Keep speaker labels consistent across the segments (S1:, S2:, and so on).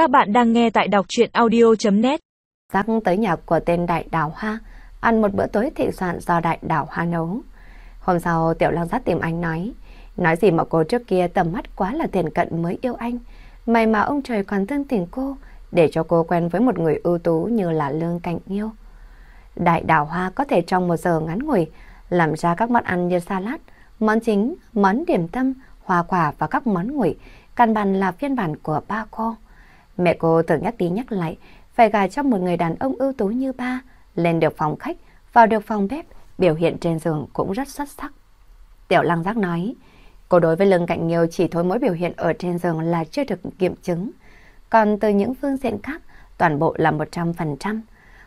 S1: Các bạn đang nghe tại đọc chuyện audio.net
S2: Giác tới nhà của tên Đại Đào Hoa, ăn một bữa tối thị soạn do Đại Đào Hoa nấu. Hôm sau Tiểu Lăng Giác tìm anh nói, nói gì mà cô trước kia tầm mắt quá là thiền cận mới yêu anh. May mà ông trời còn thương tình cô, để cho cô quen với một người ưu tú như là Lương Cảnh Yêu. Đại Đào Hoa có thể trong một giờ ngắn ngủi làm ra các món ăn như salad, món chính, món điểm tâm, hoa quả và các món nguội, căn bản là phiên bản của ba cô. Mẹ cô thường nhắc đi nhắc lại, phải gà cho một người đàn ông ưu tú như ba, lên được phòng khách, vào được phòng bếp, biểu hiện trên giường cũng rất xuất sắc. Tiểu Lăng Giác nói, cô đối với lưng cạnh nhiều chỉ thôi mỗi biểu hiện ở trên giường là chưa được kiểm chứng. Còn từ những phương diện khác, toàn bộ là 100%.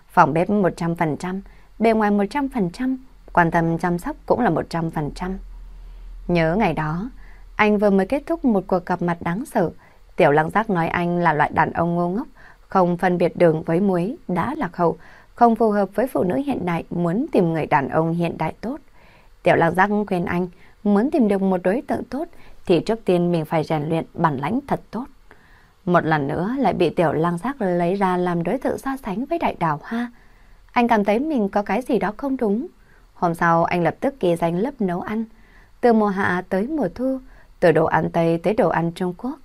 S2: Phòng bếp 100%, bề ngoài 100%, quan tâm chăm sóc cũng là 100%. Nhớ ngày đó, anh vừa mới kết thúc một cuộc gặp mặt đáng sợ. Tiểu lăng giác nói anh là loại đàn ông ngu ngốc, không phân biệt đường với muối, đã lạc hậu, không phù hợp với phụ nữ hiện đại muốn tìm người đàn ông hiện đại tốt. Tiểu lăng giác khuyên anh muốn tìm được một đối tượng tốt thì trước tiên mình phải rèn luyện bản lãnh thật tốt. Một lần nữa lại bị tiểu lăng giác lấy ra làm đối tượng so sánh với đại đào hoa. Anh cảm thấy mình có cái gì đó không đúng. Hôm sau anh lập tức ghi danh lớp nấu ăn. Từ mùa hạ tới mùa thu, từ đồ ăn Tây tới đồ ăn Trung Quốc.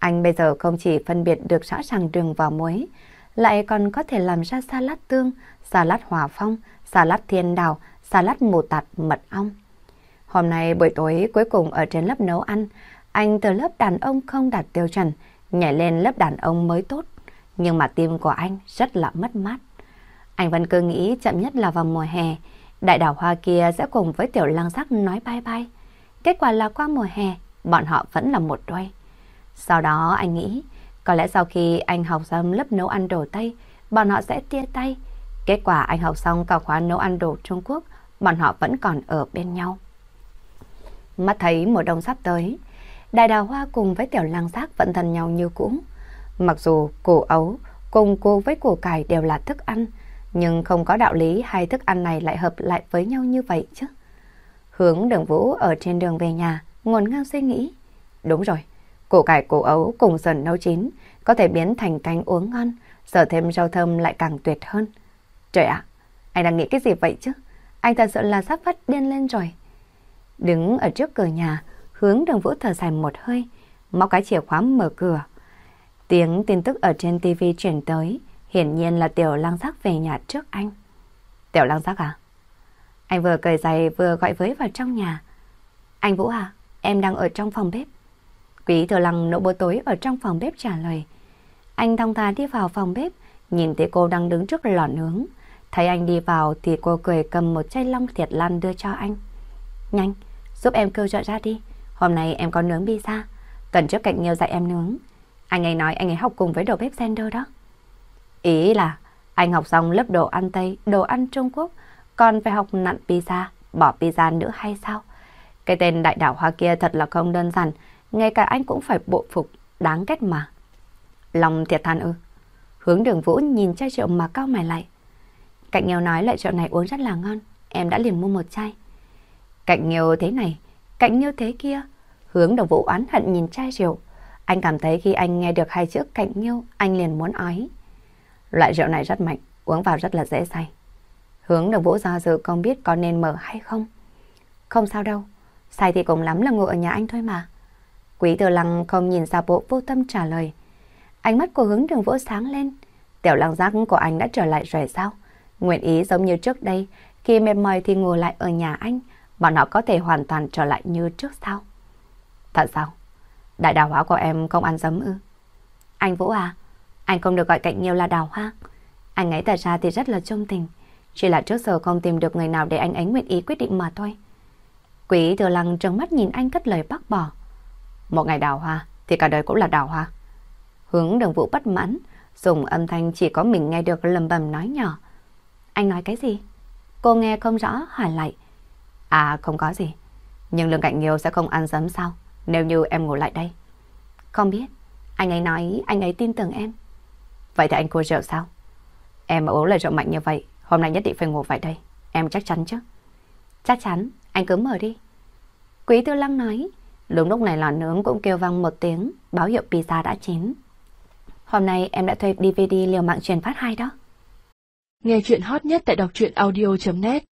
S2: Anh bây giờ không chỉ phân biệt được rõ ràng đường và muối, lại còn có thể làm ra salad tương, salad hòa phong, salad thiên đào, salad mù tạt mật ong. Hôm nay buổi tối cuối cùng ở trên lớp nấu ăn, anh từ lớp đàn ông không đạt tiêu chuẩn, nhảy lên lớp đàn ông mới tốt. Nhưng mà tim của anh rất là mất mát. Anh vẫn cứ nghĩ chậm nhất là vào mùa hè, đại đảo hoa kia sẽ cùng với tiểu lang sắc nói bye bye. Kết quả là qua mùa hè, bọn họ vẫn là một đôi. Sau đó anh nghĩ, có lẽ sau khi anh học xong lớp nấu ăn đồ Tây, bọn họ sẽ tia tay. Kết quả anh học xong cả khóa nấu ăn đồ Trung Quốc, bọn họ vẫn còn ở bên nhau. Mắt thấy mùa đông sắp tới, Đại Đào Hoa cùng với Tiểu Lăng Giác vẫn thân nhau như cũ. Mặc dù củ ấu cùng cô với củ cải đều là thức ăn, nhưng không có đạo lý hai thức ăn này lại hợp lại với nhau như vậy chứ. Hướng đường vũ ở trên đường về nhà, ngồn ngang suy nghĩ. Đúng rồi, củ cải củ ấu cùng dần nấu chín có thể biến thành canh uống ngon, sở thêm rau thơm lại càng tuyệt hơn. Trời ạ, anh đang nghĩ cái gì vậy chứ? Anh thật sự là sắp phát điên lên rồi. Đứng ở trước cửa nhà, hướng đường vũ thở dài một hơi, móc cái chìa khóa mở cửa. Tiếng tin tức ở trên tivi chuyển tới, hiển nhiên là Tiểu Lang Giác về nhà trước anh. Tiểu Lang Giác à? Anh vừa cởi giày vừa gọi với vào trong nhà. Anh Vũ à, em đang ở trong phòng bếp. Quý thừa lăng nấu bữa tối ở trong phòng bếp trả lời. Anh thong thả đi vào phòng bếp, nhìn thấy cô đang đứng trước lò nướng. Thấy anh đi vào thì cô cười cầm một chai long thiệt lan đưa cho anh. Nhanh, giúp em kêu dọn ra đi. Hôm nay em có nướng pizza. Tuần trước cạnh nhiều dạy em nướng. Anh ấy nói anh ấy học cùng với đầu bếp Sender đó. Ý là anh học xong lớp đồ ăn Tây, đồ ăn Trung Quốc, còn phải học nặn pizza, bỏ pizza nữa hay sao? Cái tên đại đảo hoa kia thật là không đơn giản, ngay cả anh cũng phải bộ phục, đáng ghét mà. Lòng thiệt than ư. Hướng đường vũ nhìn chai rượu mà cao mày lại. Cạnh nghèo nói loại rượu này uống rất là ngon, em đã liền mua một chai. Cạnh nghèo thế này, cạnh nghèo thế kia. Hướng đường vũ oán hận nhìn chai rượu. Anh cảm thấy khi anh nghe được hai chữ cạnh nghèo, anh liền muốn ói. Loại rượu này rất mạnh, uống vào rất là dễ say. Hướng đường vũ do dự không biết có nên mở hay không. Không sao đâu, say thì cũng lắm là ngồi ở nhà anh thôi mà. Quý tiểu lăng không nhìn ra bộ vô tâm trả lời. Ánh mắt của hướng đường vũ sáng lên. Tiểu lăng giác của anh đã trở lại rồi sao? Nguyện ý giống như trước đây, khi mệt mỏi thì ngủ lại ở nhà anh, bọn họ có thể hoàn toàn trở lại như trước sao? Thật sao? Đại đào hóa của em không ăn giấm ư? Anh Vũ à, anh không được gọi cạnh nhiều là đào hoa. Anh ấy thật ra thì rất là trung tình. Chỉ là trước giờ không tìm được người nào để anh ấy nguyện ý quyết định mà thôi. Quý thừa lăng trừng mắt nhìn anh cất lời bác bỏ. Một ngày đào hoa thì cả đời cũng là đào hoa. Hướng đường vũ bất mãn, dùng âm thanh chỉ có mình nghe được lầm bầm nói nhỏ. Anh nói cái gì? Cô nghe không rõ hỏi lại. À không có gì. Nhưng lương cạnh nhiều sẽ không ăn dấm sao? Nếu như em ngủ lại đây. Không biết. Anh ấy nói anh ấy tin tưởng em. Vậy thì anh cô rượu sao? Em mà uống lời rượu mạnh như vậy, hôm nay nhất định phải ngủ vậy đây. Em chắc chắn chứ? Chắc chắn, anh cứ mở đi. Quý tư lăng nói. Đúng lúc này lò nướng cũng kêu vang một tiếng, báo hiệu pizza đã chín. Hôm nay em đã thuê DVD liều mạng truyền phát hai đó.
S3: Nghe chuyện hot nhất tại đọc truyện audio.net